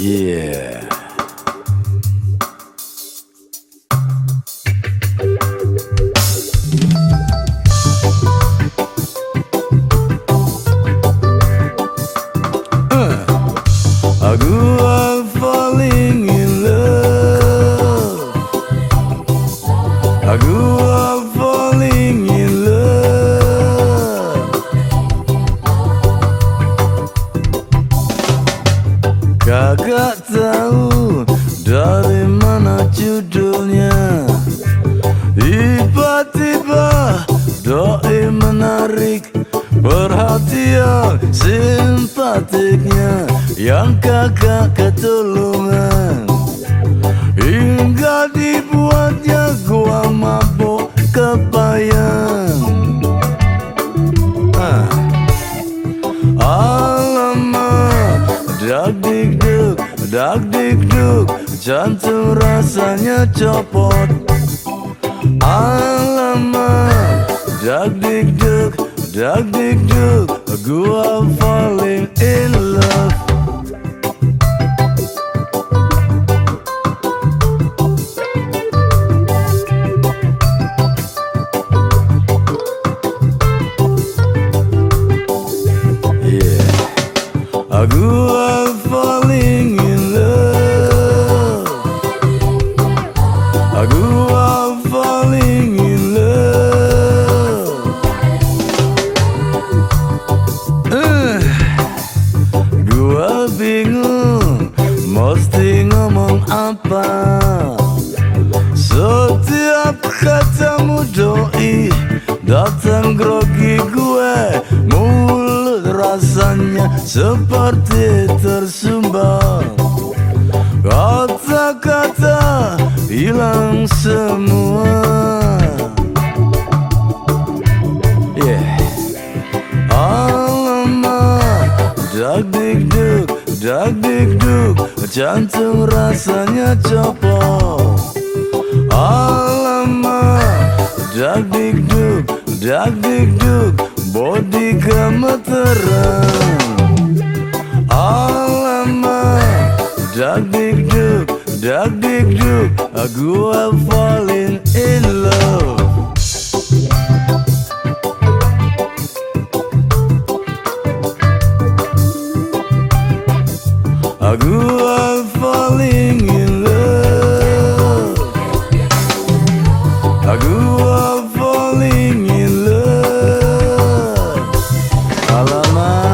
Yeah. Kagak tahu dari mana judulnya? Tiba-tiba doi menarik perhatian simpatiknya. Yang kagak ketulungan. Dak dik duk Jantung rasanya copot. Alamak, dak dik duk, dak dik duk Gua falling in love. Yeah, gua Setiap katamu doi Datang grogi gue. Mulut rasanya seperti tersumbang. Kata-kata hilang semua. Yeah. Alamak Dak dik duk Dak dik duk Jantung rasanya copot. Alamak Dak dik duk Dak dik duk Body gemeteran. Alamak Dak dik duk Dak dik duk Gua falling in love Gua falling in love. Gua falling in love. Alamak